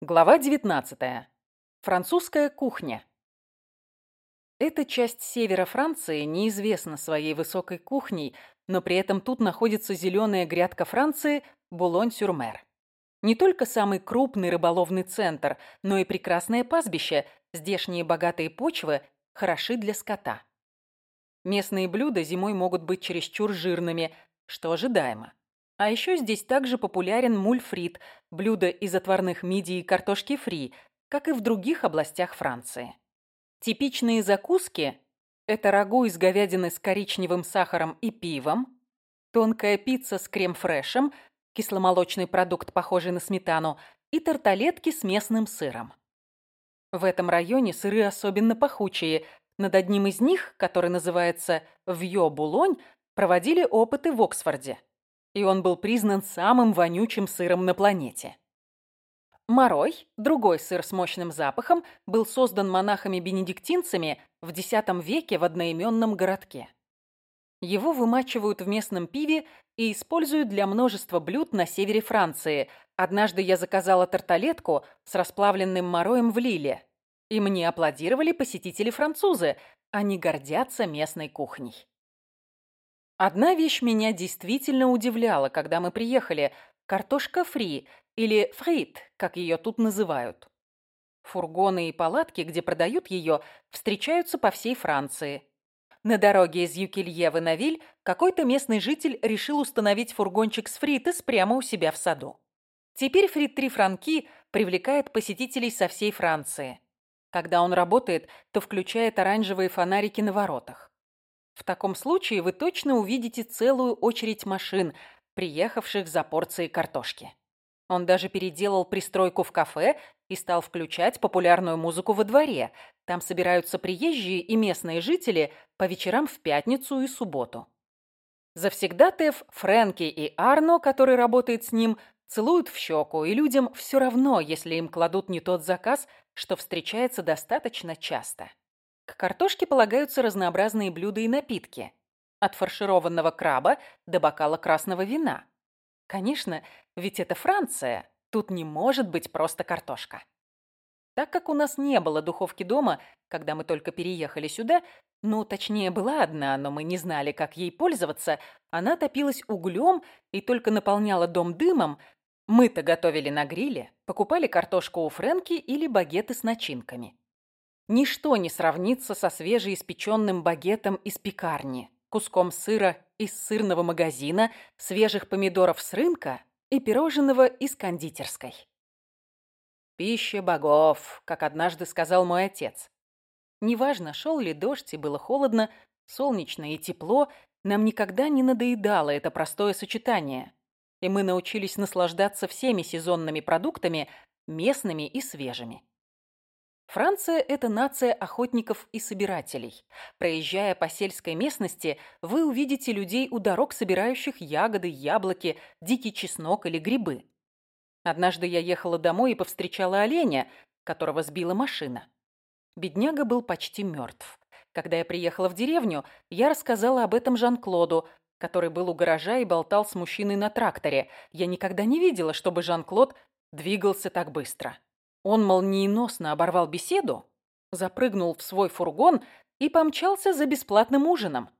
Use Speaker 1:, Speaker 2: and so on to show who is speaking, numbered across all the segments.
Speaker 1: Глава 19. Французская кухня. Эта часть севера Франции неизвестна своей высокой кухней, но при этом тут находится зеленая грядка Франции Булонь-сюр-Мер. Не только самый крупный рыболовный центр, но и прекрасное пастбище, здешние богатые почвы хороши для скота. Местные блюда зимой могут быть чересчур жирными, что ожидаемо. А еще здесь также популярен мульфрит, блюдо из отварных мидий и картошки фри, как и в других областях Франции. Типичные закуски – это рагу из говядины с коричневым сахаром и пивом, тонкая пицца с крем-фрешем, кисломолочный продукт, похожий на сметану, и тарталетки с местным сыром. В этом районе сыры особенно пахучие. Над одним из них, который называется «Вьё-Булонь», проводили опыты в Оксфорде и он был признан самым вонючим сыром на планете. Морой, другой сыр с мощным запахом, был создан монахами-бенедиктинцами в X веке в одноименном городке. Его вымачивают в местном пиве и используют для множества блюд на севере Франции. Однажды я заказала тарталетку с расплавленным мороем в Лиле. И мне аплодировали посетители-французы. Они гордятся местной кухней. Одна вещь меня действительно удивляла, когда мы приехали. Картошка фри, или фрит, как ее тут называют. Фургоны и палатки, где продают ее, встречаются по всей Франции. На дороге из Юкелье в Навиль какой-то местный житель решил установить фургончик с фритес прямо у себя в саду. Теперь фрит три франки привлекает посетителей со всей Франции. Когда он работает, то включает оранжевые фонарики на воротах. В таком случае вы точно увидите целую очередь машин, приехавших за порцией картошки. Он даже переделал пристройку в кафе и стал включать популярную музыку во дворе. Там собираются приезжие и местные жители по вечерам в пятницу и субботу. Завсегдатаев Фрэнки и Арно, который работает с ним, целуют в щеку, и людям все равно, если им кладут не тот заказ, что встречается достаточно часто. К картошке полагаются разнообразные блюда и напитки. От фаршированного краба до бокала красного вина. Конечно, ведь это Франция. Тут не может быть просто картошка. Так как у нас не было духовки дома, когда мы только переехали сюда, ну, точнее, была одна, но мы не знали, как ей пользоваться, она топилась углем и только наполняла дом дымом, мы-то готовили на гриле, покупали картошку у Фрэнки или багеты с начинками. Ничто не сравнится со свежеиспеченным багетом из пекарни, куском сыра из сырного магазина, свежих помидоров с рынка и пирожного из кондитерской. «Пища богов», как однажды сказал мой отец. Неважно, шел ли дождь и было холодно, солнечно и тепло, нам никогда не надоедало это простое сочетание, и мы научились наслаждаться всеми сезонными продуктами, местными и свежими. Франция – это нация охотников и собирателей. Проезжая по сельской местности, вы увидите людей у дорог, собирающих ягоды, яблоки, дикий чеснок или грибы. Однажды я ехала домой и повстречала оленя, которого сбила машина. Бедняга был почти мертв. Когда я приехала в деревню, я рассказала об этом Жан-Клоду, который был у гаража и болтал с мужчиной на тракторе. Я никогда не видела, чтобы Жан-Клод двигался так быстро. Он молниеносно оборвал беседу, запрыгнул в свой фургон и помчался за бесплатным ужином.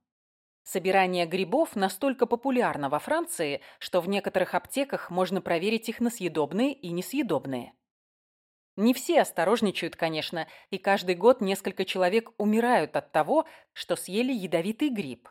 Speaker 1: Собирание грибов настолько популярно во Франции, что в некоторых аптеках можно проверить их на съедобные и несъедобные. Не все осторожничают, конечно, и каждый год несколько человек умирают от того, что съели ядовитый гриб.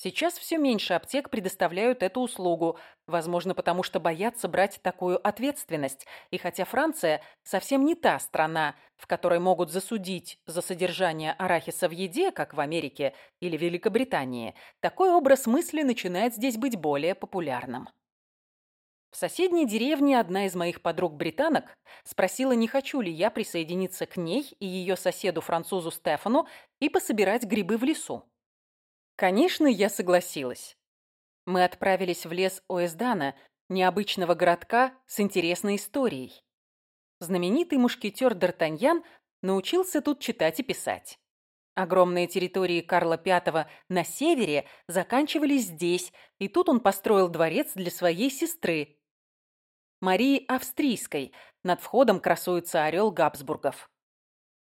Speaker 1: Сейчас все меньше аптек предоставляют эту услугу, возможно, потому что боятся брать такую ответственность. И хотя Франция совсем не та страна, в которой могут засудить за содержание арахиса в еде, как в Америке или Великобритании, такой образ мысли начинает здесь быть более популярным. В соседней деревне одна из моих подруг-британок спросила, не хочу ли я присоединиться к ней и ее соседу-французу Стефану и пособирать грибы в лесу. Конечно, я согласилась. Мы отправились в лес Оэздана, необычного городка с интересной историей. Знаменитый мушкетер Д'Артаньян научился тут читать и писать. Огромные территории Карла V на севере заканчивались здесь, и тут он построил дворец для своей сестры, Марии Австрийской, Над входом красуется орел Габсбургов.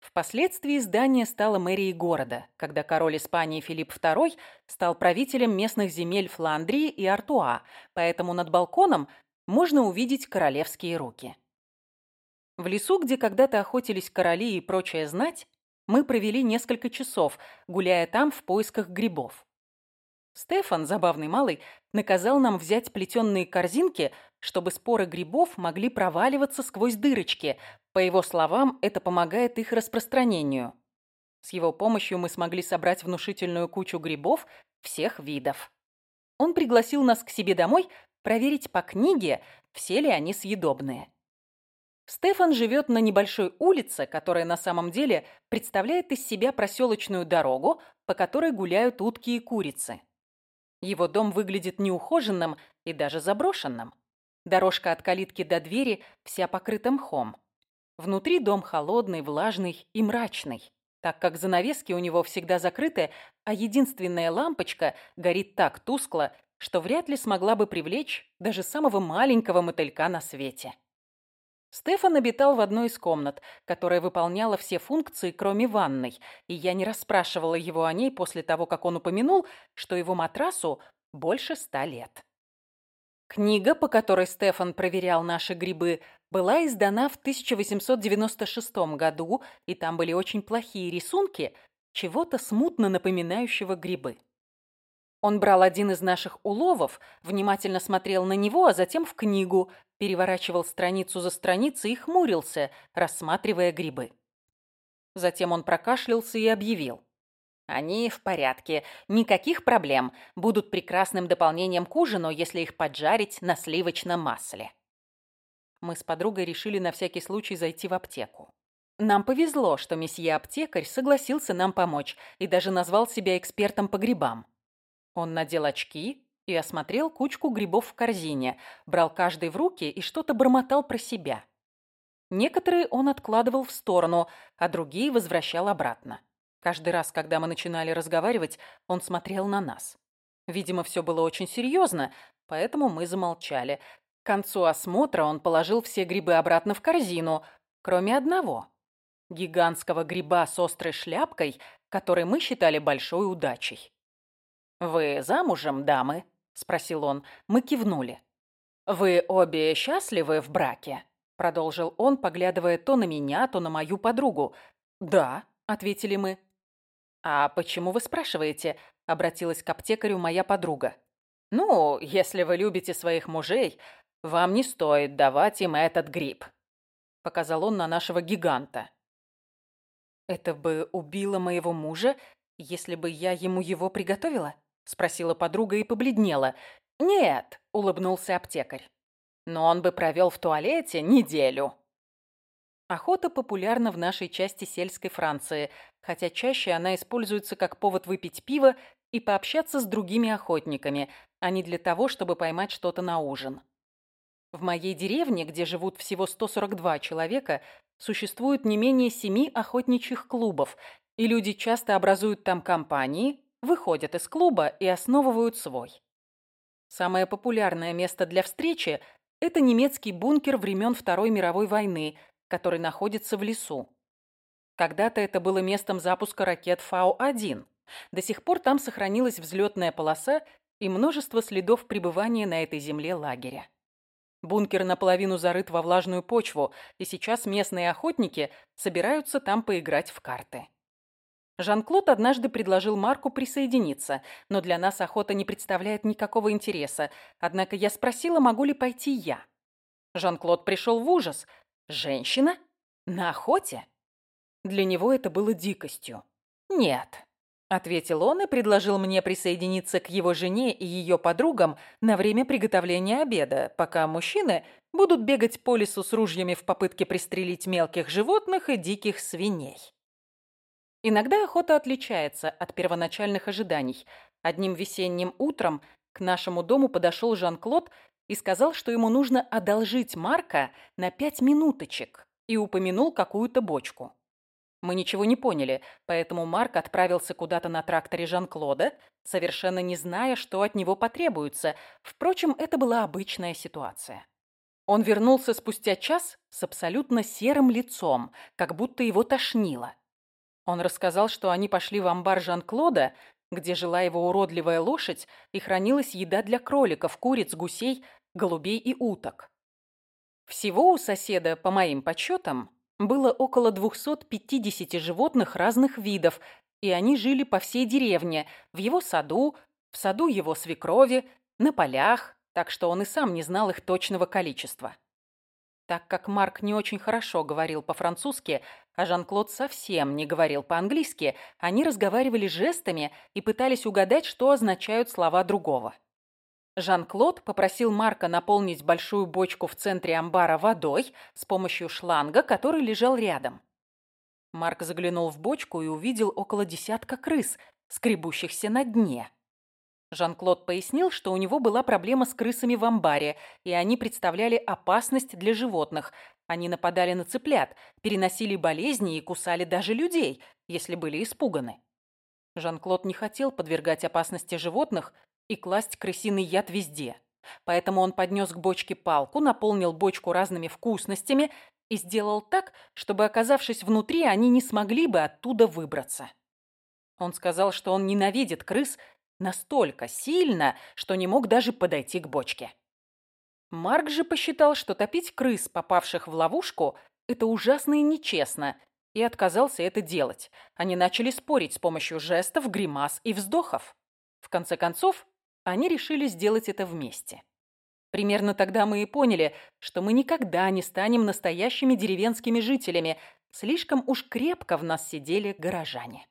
Speaker 1: Впоследствии здание стало мэрией города, когда король Испании Филипп II стал правителем местных земель Фландрии и Артуа, поэтому над балконом можно увидеть королевские руки. В лесу, где когда-то охотились короли и прочая знать, мы провели несколько часов, гуляя там в поисках грибов. Стефан, забавный малый, наказал нам взять плетенные корзинки, чтобы споры грибов могли проваливаться сквозь дырочки. По его словам, это помогает их распространению. С его помощью мы смогли собрать внушительную кучу грибов всех видов. Он пригласил нас к себе домой проверить по книге, все ли они съедобные. Стефан живет на небольшой улице, которая на самом деле представляет из себя проселочную дорогу, по которой гуляют утки и курицы. Его дом выглядит неухоженным и даже заброшенным. Дорожка от калитки до двери вся покрыта мхом. Внутри дом холодный, влажный и мрачный, так как занавески у него всегда закрыты, а единственная лампочка горит так тускло, что вряд ли смогла бы привлечь даже самого маленького мотылька на свете. Стефан обитал в одной из комнат, которая выполняла все функции, кроме ванной, и я не расспрашивала его о ней после того, как он упомянул, что его матрасу больше ста лет. Книга, по которой Стефан проверял наши грибы, была издана в 1896 году, и там были очень плохие рисунки чего-то смутно напоминающего грибы. Он брал один из наших уловов, внимательно смотрел на него, а затем в книгу, переворачивал страницу за страницей и хмурился, рассматривая грибы. Затем он прокашлялся и объявил. «Они в порядке, никаких проблем, будут прекрасным дополнением к ужину, если их поджарить на сливочном масле». Мы с подругой решили на всякий случай зайти в аптеку. Нам повезло, что месье аптекарь согласился нам помочь и даже назвал себя экспертом по грибам. Он надел очки и осмотрел кучку грибов в корзине, брал каждый в руки и что-то бормотал про себя. Некоторые он откладывал в сторону, а другие возвращал обратно. Каждый раз, когда мы начинали разговаривать, он смотрел на нас. Видимо, все было очень серьезно, поэтому мы замолчали. К концу осмотра он положил все грибы обратно в корзину, кроме одного. Гигантского гриба с острой шляпкой, который мы считали большой удачей. «Вы замужем, дамы?» – спросил он. Мы кивнули. «Вы обе счастливы в браке?» – продолжил он, поглядывая то на меня, то на мою подругу. «Да», – ответили мы. «А почему вы спрашиваете?» – обратилась к аптекарю моя подруга. «Ну, если вы любите своих мужей, вам не стоит давать им этот гриб», – показал он на нашего гиганта. «Это бы убило моего мужа, если бы я ему его приготовила?» – спросила подруга и побледнела. «Нет», – улыбнулся аптекарь. «Но он бы провел в туалете неделю». Охота популярна в нашей части сельской Франции, хотя чаще она используется как повод выпить пиво и пообщаться с другими охотниками, а не для того, чтобы поймать что-то на ужин. В моей деревне, где живут всего 142 человека, существует не менее семи охотничьих клубов, и люди часто образуют там компании, выходят из клуба и основывают свой. Самое популярное место для встречи – это немецкий бункер времен Второй мировой войны, который находится в лесу. Когда-то это было местом запуска ракет Фау-1. До сих пор там сохранилась взлетная полоса и множество следов пребывания на этой земле лагеря. Бункер наполовину зарыт во влажную почву, и сейчас местные охотники собираются там поиграть в карты. Жан-Клод однажды предложил Марку присоединиться, но для нас охота не представляет никакого интереса. Однако я спросила, могу ли пойти я. Жан-Клод пришел в ужас. Женщина? На охоте? Для него это было дикостью. Нет, ответил он и предложил мне присоединиться к его жене и ее подругам на время приготовления обеда, пока мужчины будут бегать по лесу с ружьями в попытке пристрелить мелких животных и диких свиней. Иногда охота отличается от первоначальных ожиданий. Одним весенним утром к нашему дому подошел Жан-Клод и сказал, что ему нужно одолжить Марка на пять минуточек и упомянул какую-то бочку. Мы ничего не поняли, поэтому Марк отправился куда-то на тракторе Жан-Клода, совершенно не зная, что от него потребуется. Впрочем, это была обычная ситуация. Он вернулся спустя час с абсолютно серым лицом, как будто его тошнило. Он рассказал, что они пошли в амбар Жан-Клода, где жила его уродливая лошадь и хранилась еда для кроликов, куриц, гусей, голубей и уток. Всего у соседа, по моим подсчетам, было около 250 животных разных видов, и они жили по всей деревне, в его саду, в саду его свекрови, на полях, так что он и сам не знал их точного количества. Так как Марк не очень хорошо говорил по-французски, а Жан-Клод совсем не говорил по-английски, они разговаривали жестами и пытались угадать, что означают слова другого. Жан-Клод попросил Марка наполнить большую бочку в центре амбара водой с помощью шланга, который лежал рядом. Марк заглянул в бочку и увидел около десятка крыс, скребущихся на дне. Жан-Клод пояснил, что у него была проблема с крысами в амбаре, и они представляли опасность для животных. Они нападали на цыплят, переносили болезни и кусали даже людей, если были испуганы. Жан-Клод не хотел подвергать опасности животных и класть крысиный яд везде. Поэтому он поднес к бочке палку, наполнил бочку разными вкусностями и сделал так, чтобы, оказавшись внутри, они не смогли бы оттуда выбраться. Он сказал, что он ненавидит крыс Настолько сильно, что не мог даже подойти к бочке. Марк же посчитал, что топить крыс, попавших в ловушку, это ужасно и нечестно, и отказался это делать. Они начали спорить с помощью жестов, гримас и вздохов. В конце концов, они решили сделать это вместе. Примерно тогда мы и поняли, что мы никогда не станем настоящими деревенскими жителями. Слишком уж крепко в нас сидели горожане.